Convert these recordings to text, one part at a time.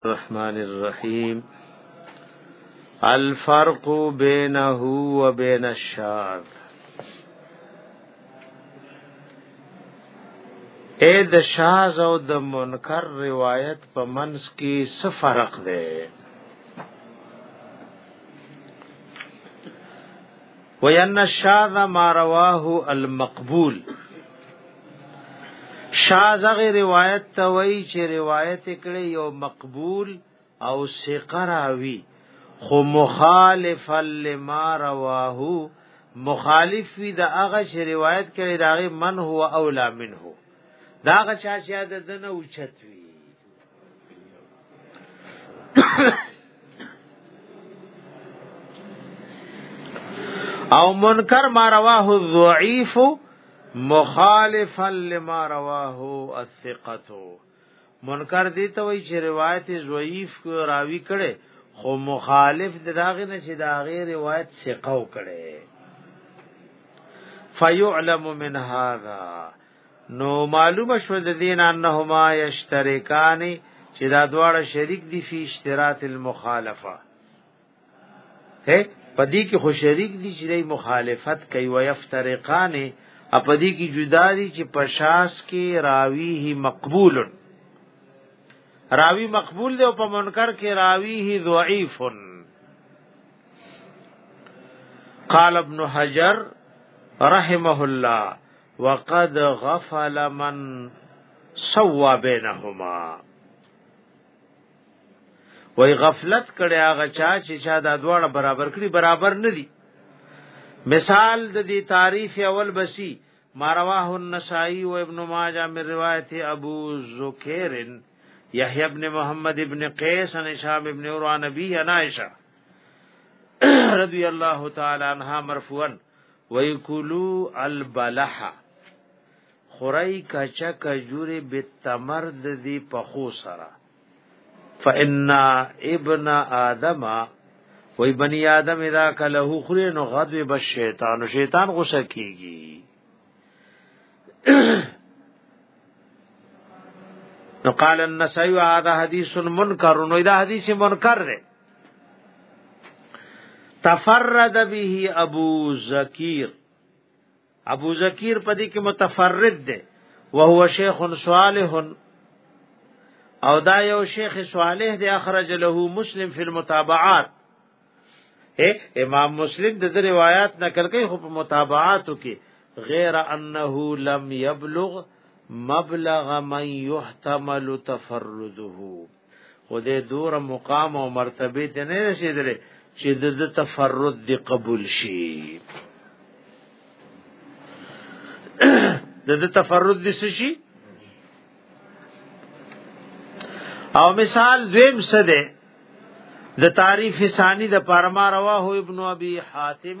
الرحمن الرحیم الفرق بینه و بین الشاذ اے د شاذ او د منکر روایت په منس کې څه فرق دی وین الشاذ ما رواه المقبول شاذ غی روایت ته وای چې روایت کړي یو مقبول او ثقه راوی خو مخالف لما رواه مخالف وی د هغه چې روایت کړي داغه من هو اولا منه داغه چا چې د دنه اوچت وی او منکر ما رواه الضعيف مخالفا لما رواه الثقه منکر دي ته وی چې روایت ضعیف راوی کړي خو مخالف دغه نه چې دا غیر روایت ثقه وکړي فيعلم من هذا نو معلومه شو د دین انهما یشترکان چې دا دواړه شریک دي فی اشتراط المخالفه هه پدې کې خو شریک دي چې مخالفت کوي او یفترقان اپدې کې جدا دي چې پشاس کې راوی هی مقبول راوی مقبول دی او په منکر کې راوی هی ضعیف قال ابن حجر رحمه الله وقد غفل من سوا بینهما وای غفلت کړي هغه چا چې چا دا دواړه برابر کړي برابر نه دي مثال د دې تعریف اول بسی ما رواه النسائی و ابن ماجه من روایت ابو زکیر یحیی ابن محمد ابن قیس عن شام ابن عروه نبی عائشہ رضی اللہ تعالی عنہا مرفوعا وی کلو البلح خورای کچا کجوری بالتمر د دی پخو سره فان ابن ادم وی بنی آدم اذا کله خوري نو غضب بالشیطان شیطان غوسه کیږي نو قال النسائی هذا حدیث منکر نو دا حدیث منکر دی تفرد به ابو زکیر ابو زکیر په دې کې متفرد دی وهو شیخ صالح او دا یو شیخ صالح دی اخرج له مسلم فی المتابعات امام مسلم د روایت نقل کوي خو په متابعاتو کې غیر انه لم یبلغ مبلغ من يحتمل تفرده خو دې دور مقام او مرتبه ته نه رسیدلې چې د تفرد دی قبول شي د تفرد دی شي او مثال دویم څه ده د تعریف ثانی د پرما رواه ابن ابي حاتم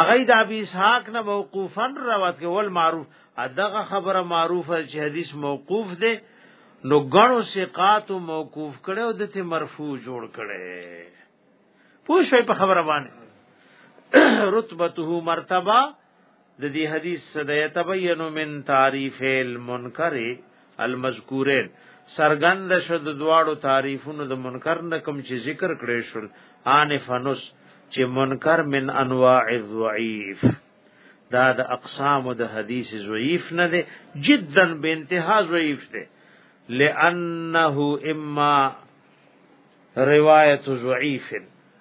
اغه د ابي اسحاق نه موقوفا روایت کې ول معروف ادغه خبره معروفه چې حدیث موقوف دی نو غنو ثقات موقوف کړي او دته مرفوع جوړ کړي پوښوي په خبره باندې رتبته مرتبه د دې حدیث د یتبین من تعریف المنکر المذکورین سرګند شد دواړو تعریفونو د منکر نه کوم چې ذکر کړي شول ان فنس چې منکر من انواع الضعیف دا د اقسام د حدیث ضعیف نه دی جدا به انتها ضعیف دی لانه اما روایت ضعیف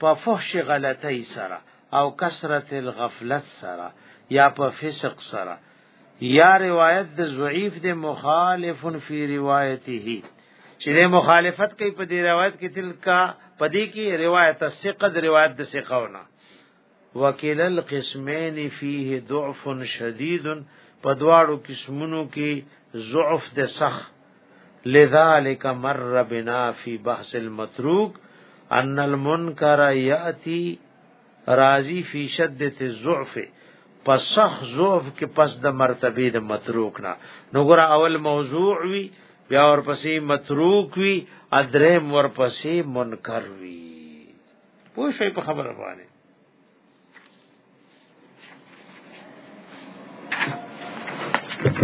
په فحش غلطی سره او کثرت الغفلت سره یا په فسق سره یا روایت د ضعیف د مخالف فی روایته چې د مخالفت کوي په دې روایت کې تلکا پدې کې روایت ثقه د روایت د ثقهونه وکیل القسمین فيه ضعف شدید په دواړو قسمونو کې ضعف د سخ لذالک مر بنا فی بحث المتروک ان المنکر یاتی راضی فی شدت الضعف پس سخ ضعف کې پس د مرتبه د متروک نه نو ګور اول موضوع وی بیا ورپسې متروک وی ادریم ورپسې منکر وی پوه شئ په خبره باندې